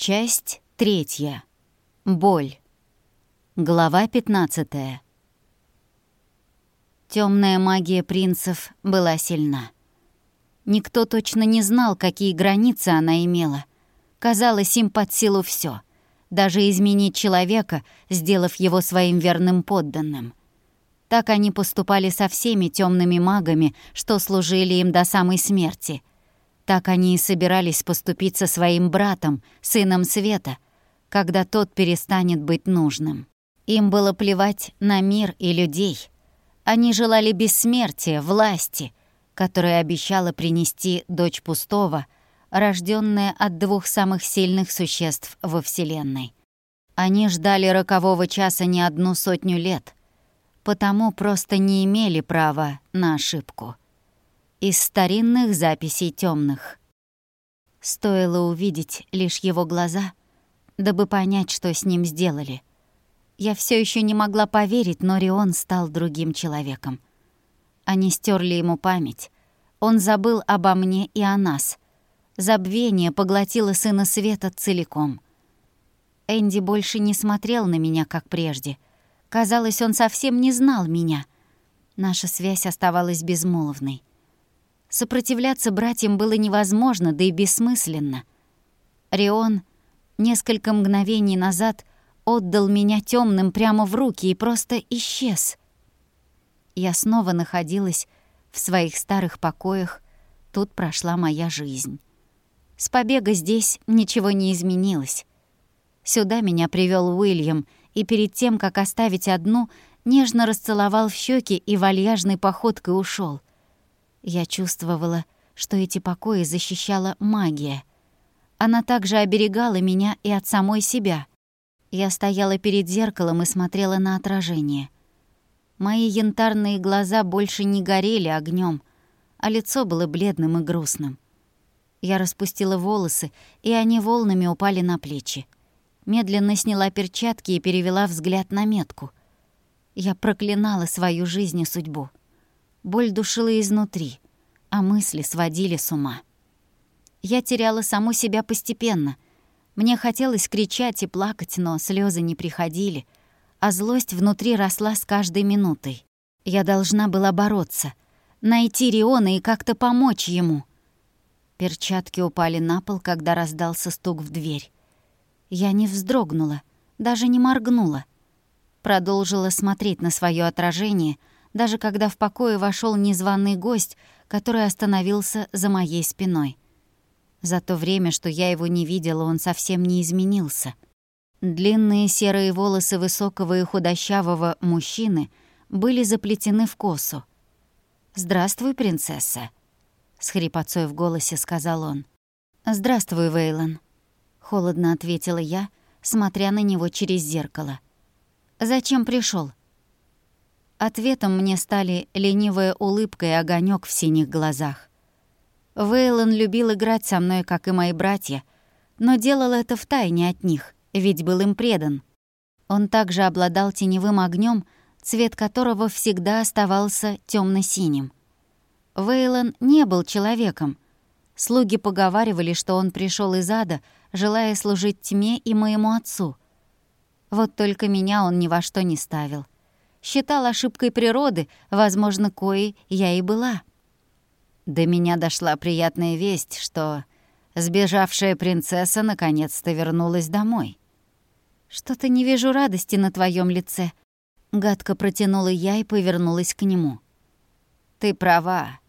Часть третья. Боль. Глава пятнадцатая. Темная магия принцев была сильна. Никто точно не знал, какие границы она имела. Казалось, им под силу все, даже изменить человека, сделав его своим верным подданным. Так они поступали со всеми темными магами, что служили им до самой смерти. Так они и собирались поступить со своим братом, сыном Света, когда тот перестанет быть нужным. Им было плевать на мир и людей. Они желали бессмертия, власти, которая обещала принести дочь пустого, рожденная от двух самых сильных существ во Вселенной. Они ждали рокового часа не одну сотню лет, потому просто не имели права на ошибку. Из старинных записей темных. Стоило увидеть лишь его глаза, дабы понять, что с ним сделали. Я все еще не могла поверить, но Рион стал другим человеком. Они стерли ему память. Он забыл обо мне и о нас. Забвение поглотило сына света целиком. Энди больше не смотрел на меня, как прежде — Казалось, он совсем не знал меня. Наша связь оставалась безмолвной. Сопротивляться братьям было невозможно, да и бессмысленно. Рион несколько мгновений назад отдал меня темным прямо в руки и просто исчез. Я снова находилась в своих старых покоях, тут прошла моя жизнь. С побега здесь ничего не изменилось. Сюда меня привел Уильям — и перед тем, как оставить одну, нежно расцеловал в щеки и вальяжной походкой ушел. Я чувствовала, что эти покои защищала магия. Она также оберегала меня и от самой себя. Я стояла перед зеркалом и смотрела на отражение. Мои янтарные глаза больше не горели огнем, а лицо было бледным и грустным. Я распустила волосы, и они волнами упали на плечи медленно сняла перчатки и перевела взгляд на метку. Я проклинала свою жизнь и судьбу. Боль душила изнутри, а мысли сводили с ума. Я теряла саму себя постепенно. Мне хотелось кричать и плакать, но слезы не приходили, а злость внутри росла с каждой минутой. Я должна была бороться, найти Риона и как-то помочь ему. Перчатки упали на пол, когда раздался стук в дверь. Я не вздрогнула, даже не моргнула. Продолжила смотреть на свое отражение, даже когда в покое вошел незваный гость, который остановился за моей спиной. За то время, что я его не видела, он совсем не изменился. Длинные серые волосы высокого и худощавого мужчины были заплетены в косу. «Здравствуй, принцесса», — с хрипотцой в голосе сказал он. «Здравствуй, Вейлон», холодно ответила я, смотря на него через зеркало. Зачем пришел? Ответом мне стали ленивая улыбка и огонек в синих глазах. Вейлон любил играть со мной, как и мои братья, но делал это втайне от них, ведь был им предан. Он также обладал теневым огнем, цвет которого всегда оставался темно синим Вейлон не был человеком. Слуги поговаривали, что он пришел из ада, желая служить тьме и моему отцу. Вот только меня он ни во что не ставил. Считал ошибкой природы, возможно, коей я и была. До меня дошла приятная весть, что сбежавшая принцесса наконец-то вернулась домой. «Что-то не вижу радости на твоем лице», — гадко протянула я и повернулась к нему. «Ты права.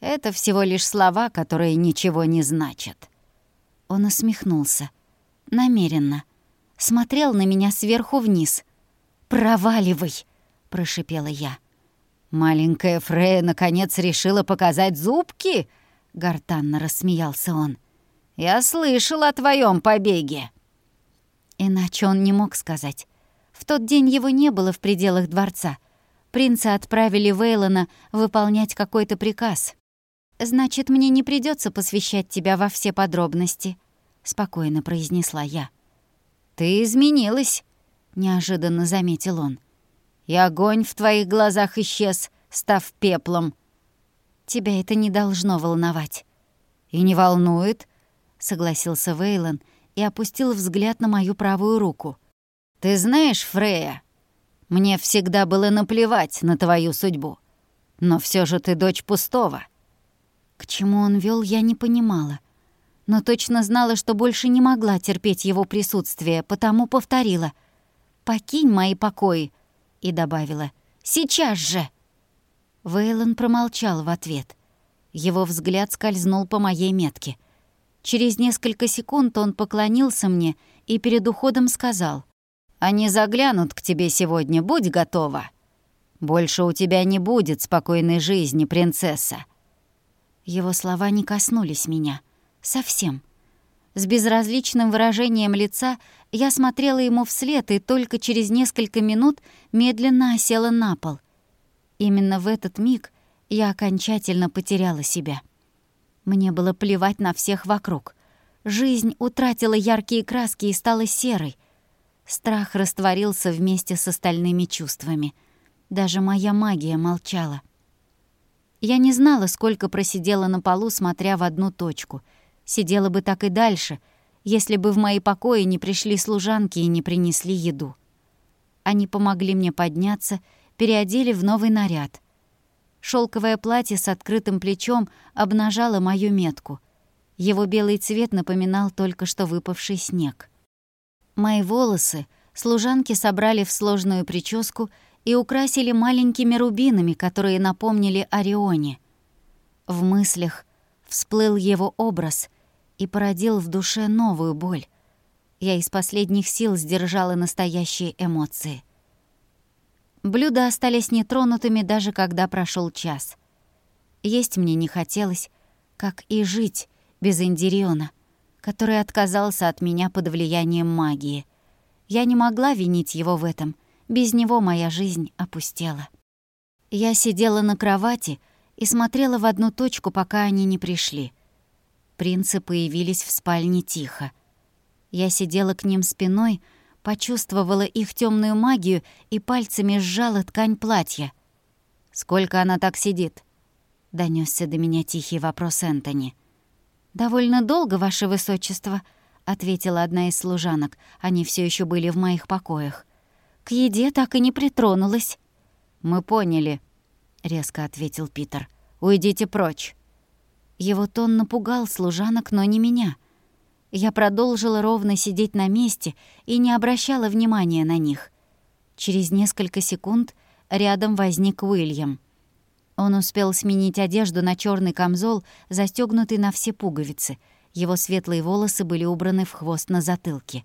Это всего лишь слова, которые ничего не значат». Он усмехнулся. Намеренно. Смотрел на меня сверху вниз. «Проваливай!» — прошипела я. «Маленькая Фрея наконец решила показать зубки?» — гортанно рассмеялся он. «Я слышал о твоем побеге!» Иначе он не мог сказать. В тот день его не было в пределах дворца. Принца отправили Вейлона выполнять какой-то приказ. «Значит, мне не придется посвящать тебя во все подробности», — спокойно произнесла я. «Ты изменилась», — неожиданно заметил он. «И огонь в твоих глазах исчез, став пеплом». «Тебя это не должно волновать». «И не волнует», — согласился Вейлон, и опустил взгляд на мою правую руку. «Ты знаешь, Фрея, мне всегда было наплевать на твою судьбу. Но все же ты дочь пустого». К чему он вел, я не понимала. Но точно знала, что больше не могла терпеть его присутствие, потому повторила «Покинь мои покои» и добавила «Сейчас же!». Вейлон промолчал в ответ. Его взгляд скользнул по моей метке. Через несколько секунд он поклонился мне и перед уходом сказал «Они заглянут к тебе сегодня, будь готова. Больше у тебя не будет спокойной жизни, принцесса». Его слова не коснулись меня. Совсем. С безразличным выражением лица я смотрела ему вслед и только через несколько минут медленно осела на пол. Именно в этот миг я окончательно потеряла себя. Мне было плевать на всех вокруг. Жизнь утратила яркие краски и стала серой. Страх растворился вместе с остальными чувствами. Даже моя магия молчала. Я не знала, сколько просидела на полу, смотря в одну точку. Сидела бы так и дальше, если бы в мои покои не пришли служанки и не принесли еду. Они помогли мне подняться, переодели в новый наряд. Шелковое платье с открытым плечом обнажало мою метку. Его белый цвет напоминал только что выпавший снег. Мои волосы служанки собрали в сложную прическу и украсили маленькими рубинами, которые напомнили Орионе. В мыслях всплыл его образ и породил в душе новую боль. Я из последних сил сдержала настоящие эмоции. Блюда остались нетронутыми даже когда прошел час. Есть мне не хотелось, как и жить без Индириона, который отказался от меня под влиянием магии. Я не могла винить его в этом — без него моя жизнь опустела. Я сидела на кровати и смотрела в одну точку, пока они не пришли. Принцы появились в спальне тихо. Я сидела к ним спиной, почувствовала их темную магию и пальцами сжала ткань платья. «Сколько она так сидит?» — донесся до меня тихий вопрос Энтони. «Довольно долго, ваше высочество», — ответила одна из служанок. Они все еще были в моих покоях. К еде так и не притронулась». «Мы поняли», — резко ответил Питер. «Уйдите прочь». Его тон напугал служанок, но не меня. Я продолжила ровно сидеть на месте и не обращала внимания на них. Через несколько секунд рядом возник Уильям. Он успел сменить одежду на черный камзол, застегнутый на все пуговицы. Его светлые волосы были убраны в хвост на затылке.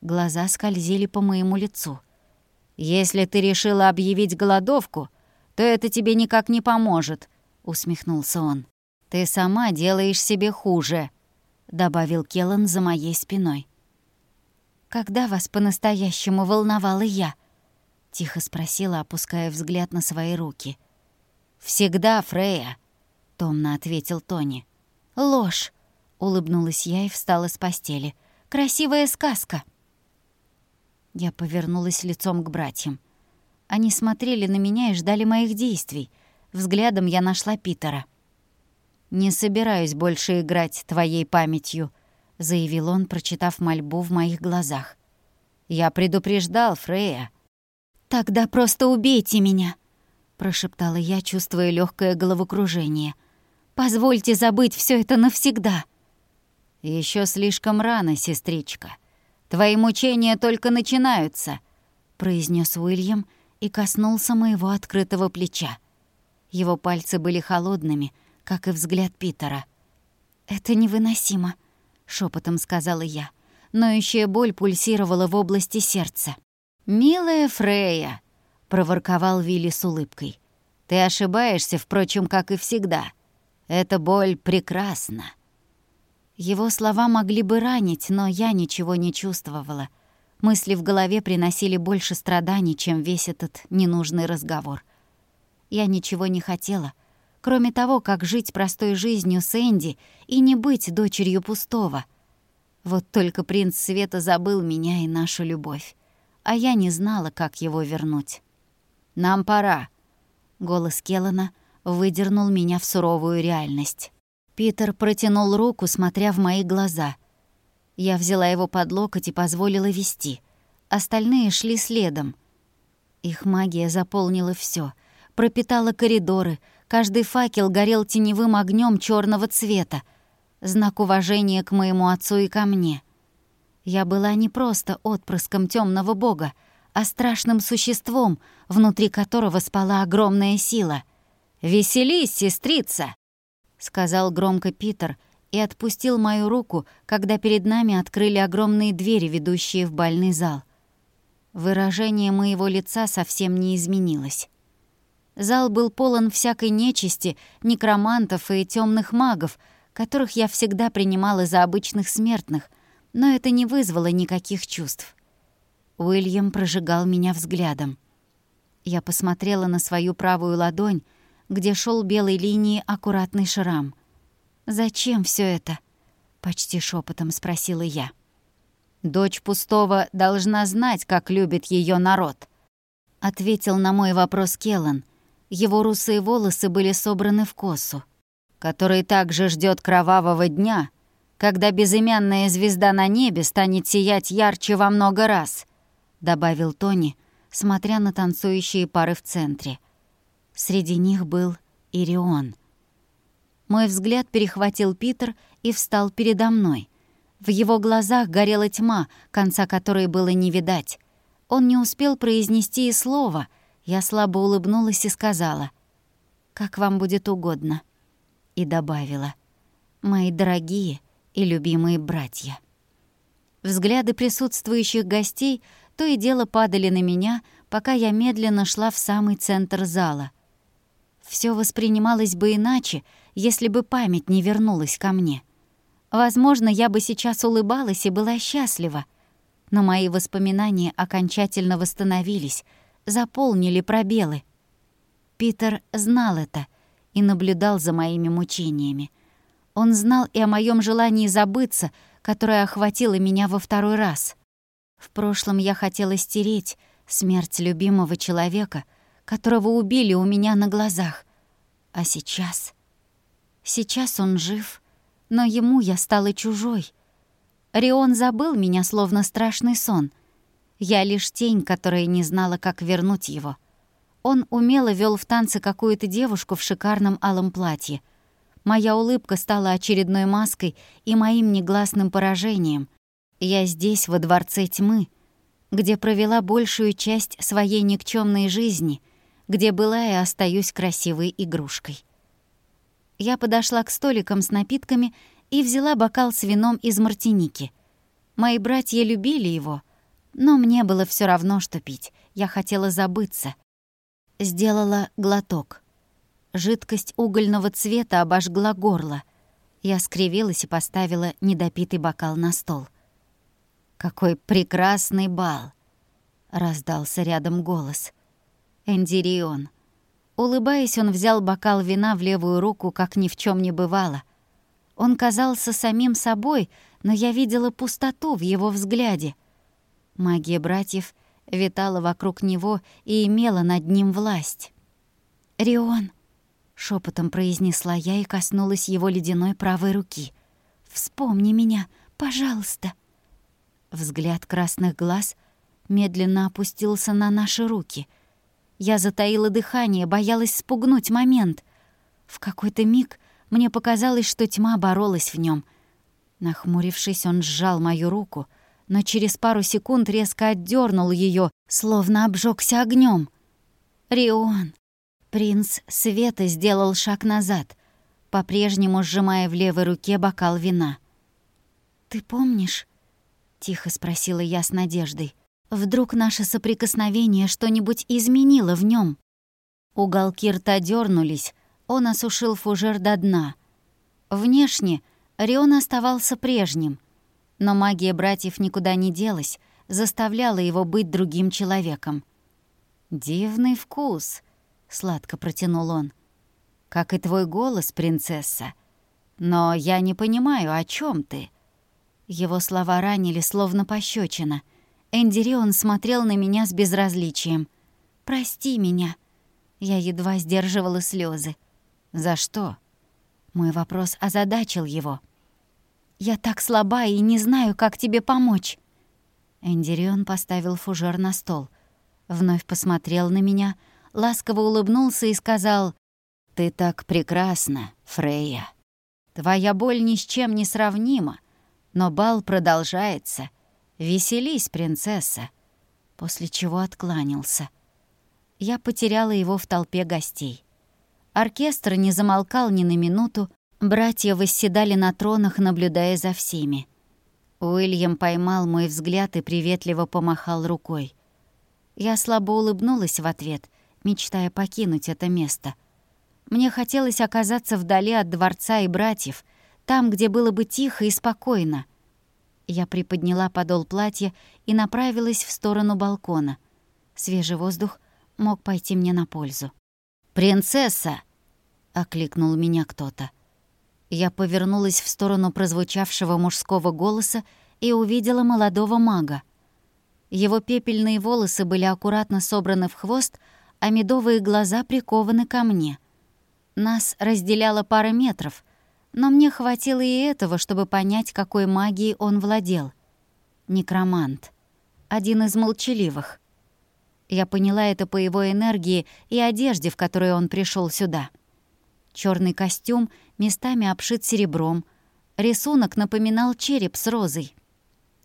Глаза скользили по моему лицу — «Если ты решила объявить голодовку, то это тебе никак не поможет», — усмехнулся он. «Ты сама делаешь себе хуже», — добавил Келлан за моей спиной. «Когда вас по-настоящему волновала я?» — тихо спросила, опуская взгляд на свои руки. «Всегда, Фрея», — томно ответил Тони. «Ложь», — улыбнулась я и встала с постели. «Красивая сказка». Я повернулась лицом к братьям. Они смотрели на меня и ждали моих действий. Взглядом я нашла Питера. «Не собираюсь больше играть твоей памятью», — заявил он, прочитав мольбу в моих глазах. «Я предупреждал Фрея». «Тогда просто убейте меня», — прошептала я, чувствуя легкое головокружение. «Позвольте забыть все это навсегда». Еще слишком рано, сестричка. Твои мучения только начинаются», — произнес Уильям и коснулся моего открытого плеча. Его пальцы были холодными, как и взгляд Питера. «Это невыносимо», — шепотом сказала я. Ноющая боль пульсировала в области сердца. «Милая Фрея», — проворковал Вилли с улыбкой. «Ты ошибаешься, впрочем, как и всегда. Эта боль прекрасна». Его слова могли бы ранить, но я ничего не чувствовала. Мысли в голове приносили больше страданий, чем весь этот ненужный разговор. Я ничего не хотела, кроме того, как жить простой жизнью с Энди и не быть дочерью пустого. Вот только принц Света забыл меня и нашу любовь, а я не знала, как его вернуть. «Нам пора», — голос Келлана выдернул меня в суровую реальность. Питер протянул руку, смотря в мои глаза. Я взяла его под локоть и позволила вести. Остальные шли следом. Их магия заполнила все, пропитала коридоры, каждый факел горел теневым огнем черного цвета, знак уважения к моему отцу и ко мне. Я была не просто отпрыском темного бога, а страшным существом, внутри которого спала огромная сила. «Веселись, сестрица!» — сказал громко Питер — и отпустил мою руку, когда перед нами открыли огромные двери, ведущие в бальный зал. Выражение моего лица совсем не изменилось. Зал был полон всякой нечисти, некромантов и темных магов, которых я всегда принимала за обычных смертных, но это не вызвало никаких чувств. Уильям прожигал меня взглядом. Я посмотрела на свою правую ладонь, где шел белой линией аккуратный шрам — «Зачем все это?» — почти шепотом спросила я. «Дочь пустого должна знать, как любит ее народ», — ответил на мой вопрос Келлан. Его русые волосы были собраны в косу. «Который также ждет кровавого дня, когда безымянная звезда на небе станет сиять ярче во много раз», — добавил Тони, смотря на танцующие пары в центре. Среди них был Ирион — мой взгляд перехватил Питер и встал передо мной. В его глазах горела тьма, конца которой было не видать. Он не успел произнести и слова. Я слабо улыбнулась и сказала, «Как вам будет угодно». И добавила, «Мои дорогие и любимые братья». Взгляды присутствующих гостей то и дело падали на меня, пока я медленно шла в самый центр зала. Все воспринималось бы иначе, если бы память не вернулась ко мне. Возможно, я бы сейчас улыбалась и была счастлива, но мои воспоминания окончательно восстановились, заполнили пробелы. Питер знал это и наблюдал за моими мучениями. Он знал и о моем желании забыться, которое охватило меня во второй раз. В прошлом я хотела стереть смерть любимого человека, которого убили у меня на глазах. А сейчас... Сейчас он жив, но ему я стала чужой. Рион забыл меня, словно страшный сон. Я лишь тень, которая не знала, как вернуть его. Он умело вел в танцы какую-то девушку в шикарном алом платье. Моя улыбка стала очередной маской и моим негласным поражением. Я здесь, во дворце тьмы, где провела большую часть своей никчемной жизни, где была и остаюсь красивой игрушкой. Я подошла к столикам с напитками и взяла бокал с вином из мартиники. Мои братья любили его, но мне было все равно, что пить. Я хотела забыться. Сделала глоток. Жидкость угольного цвета обожгла горло. Я скривилась и поставила недопитый бокал на стол. «Какой прекрасный бал!» — раздался рядом голос. «Эндирион, Улыбаясь, он взял бокал вина в левую руку, как ни в чем не бывало. Он казался самим собой, но я видела пустоту в его взгляде. Магия братьев витала вокруг него и имела над ним власть. «Рион», — шепотом произнесла я и коснулась его ледяной правой руки. «Вспомни меня, пожалуйста». Взгляд красных глаз медленно опустился на наши руки — я затаила дыхание, боялась спугнуть момент. В какой-то миг мне показалось, что тьма боролась в нем. Нахмурившись, он сжал мою руку, но через пару секунд резко отдернул ее, словно обжегся огнем. «Рион!» Принц Света сделал шаг назад, по-прежнему сжимая в левой руке бокал вина. «Ты помнишь?» — тихо спросила я с надеждой. Вдруг наше соприкосновение что-нибудь изменило в нем. Уголки рта дернулись, он осушил фужер до дна. Внешне Рион оставался прежним, но магия братьев никуда не делась, заставляла его быть другим человеком. «Дивный вкус», — сладко протянул он. «Как и твой голос, принцесса. Но я не понимаю, о чем ты». Его слова ранили, словно пощечина — Эндирион смотрел на меня с безразличием. «Прости меня». Я едва сдерживала слезы. «За что?» Мой вопрос озадачил его. Я так слаба и не знаю, как тебе помочь». Эндирион поставил фужер на стол. Вновь посмотрел на меня, ласково улыбнулся и сказал, «Ты так прекрасна, Фрейя. Твоя боль ни с чем не сравнима, но бал продолжается. Веселись, принцесса». После чего откланялся. Я потеряла его в толпе гостей. Оркестр не замолкал ни на минуту, Братья восседали на тронах, наблюдая за всеми. Уильям поймал мой взгляд и приветливо помахал рукой. Я слабо улыбнулась в ответ, мечтая покинуть это место. Мне хотелось оказаться вдали от дворца и братьев, там, где было бы тихо и спокойно. Я приподняла подол платья и направилась в сторону балкона. Свежий воздух мог пойти мне на пользу. «Принцесса!» — окликнул меня кто-то. Я повернулась в сторону прозвучавшего мужского голоса и увидела молодого мага. Его пепельные волосы были аккуратно собраны в хвост, а медовые глаза прикованы ко мне. Нас разделяло пара метров, но мне хватило и этого, чтобы понять, какой магией он владел. Некромант. Один из молчаливых. Я поняла это по его энергии и одежде, в которой он пришел сюда. Черный костюм местами обшит серебром. Рисунок напоминал череп с розой.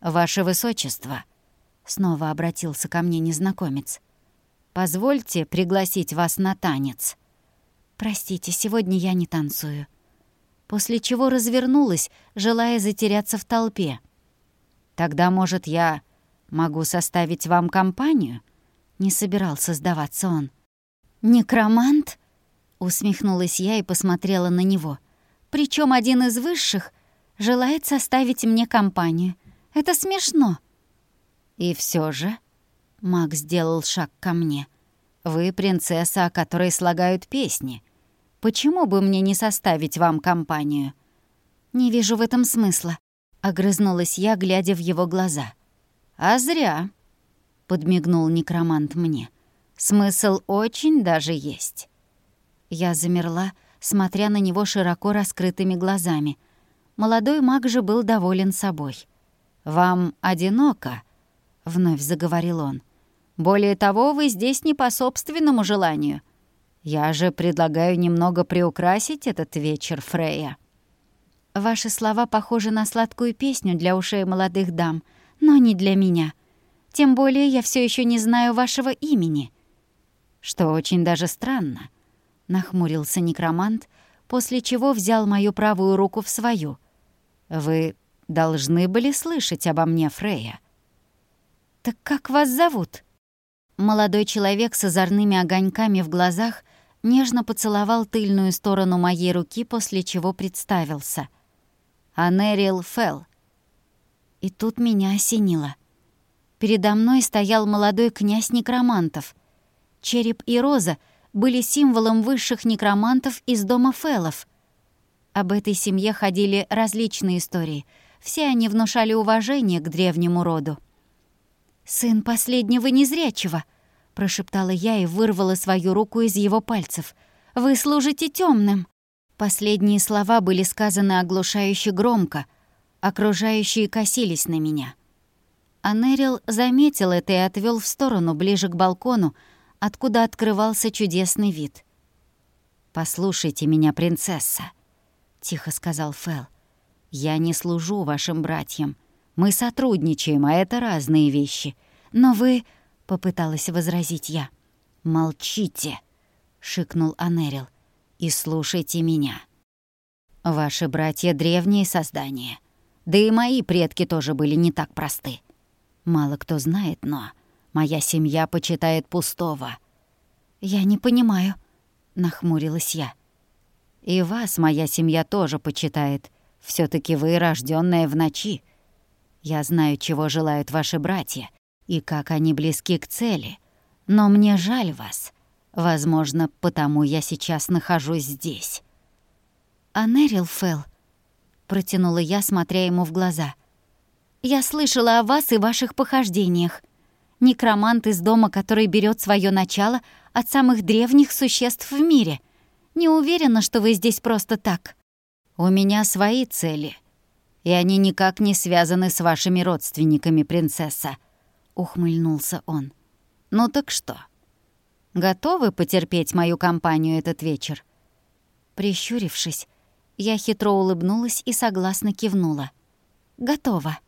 «Ваше Высочество», — снова обратился ко мне незнакомец, «позвольте пригласить вас на танец». «Простите, сегодня я не танцую». После чего развернулась, желая затеряться в толпе. «Тогда, может, я могу составить вам компанию?» Не собирался сдаваться он. «Некромант?» Усмехнулась я и посмотрела на него. Причем один из высших желает составить мне компанию. Это смешно. И все же Маг сделал шаг ко мне. Вы принцесса, о которой слагают песни. Почему бы мне не составить вам компанию? Не вижу в этом смысла, огрызнулась я, глядя в его глаза. А зря, подмигнул некромант мне. Смысл очень даже есть. Я замерла, смотря на него широко раскрытыми глазами. Молодой маг же был доволен собой. «Вам одиноко?» — вновь заговорил он. «Более того, вы здесь не по собственному желанию. Я же предлагаю немного приукрасить этот вечер, Фрея». «Ваши слова похожи на сладкую песню для ушей молодых дам, но не для меня. Тем более я все еще не знаю вашего имени». «Что очень даже странно. — нахмурился некромант, после чего взял мою правую руку в свою. «Вы должны были слышать обо мне, Фрея». «Так как вас зовут?» Молодой человек с озорными огоньками в глазах нежно поцеловал тыльную сторону моей руки, после чего представился. «Анерил Фелл». И тут меня осенило. Передо мной стоял молодой князь некромантов. Череп и роза — были символом высших некромантов из дома Феллов. Об этой семье ходили различные истории. Все они внушали уважение к древнему роду. «Сын последнего незрячего», — прошептала я и вырвала свою руку из его пальцев. «Вы служите темным. Последние слова были сказаны оглушающе громко. Окружающие косились на меня. Анерил заметил это и отвел в сторону, ближе к балкону, откуда открывался чудесный вид. «Послушайте меня, принцесса», — тихо сказал Фэл. «Я не служу вашим братьям. Мы сотрудничаем, а это разные вещи. Но вы...» — попыталась возразить я. «Молчите», — шикнул Анерил, — «и слушайте меня. Ваши братья — древние создания. Да и мои предки тоже были не так просты. Мало кто знает, но Моя семья почитает пустого». «Я не понимаю», — нахмурилась я. «И вас моя семья тоже почитает. все таки вы рожденная в ночи. Я знаю, чего желают ваши братья и как они близки к цели. Но мне жаль вас. Возможно, потому я сейчас нахожусь здесь». «Анерил Фелл», — протянула я, смотря ему в глаза. «Я слышала о вас и ваших похождениях некромант из дома, который берет свое начало от самых древних существ в мире. Не уверена, что вы здесь просто так. У меня свои цели. и они никак не связаны с вашими родственниками, принцесса», — ухмыльнулся он. «Ну так что? Готовы потерпеть мою компанию этот вечер?» Прищурившись, я хитро улыбнулась и согласно кивнула. «Готово».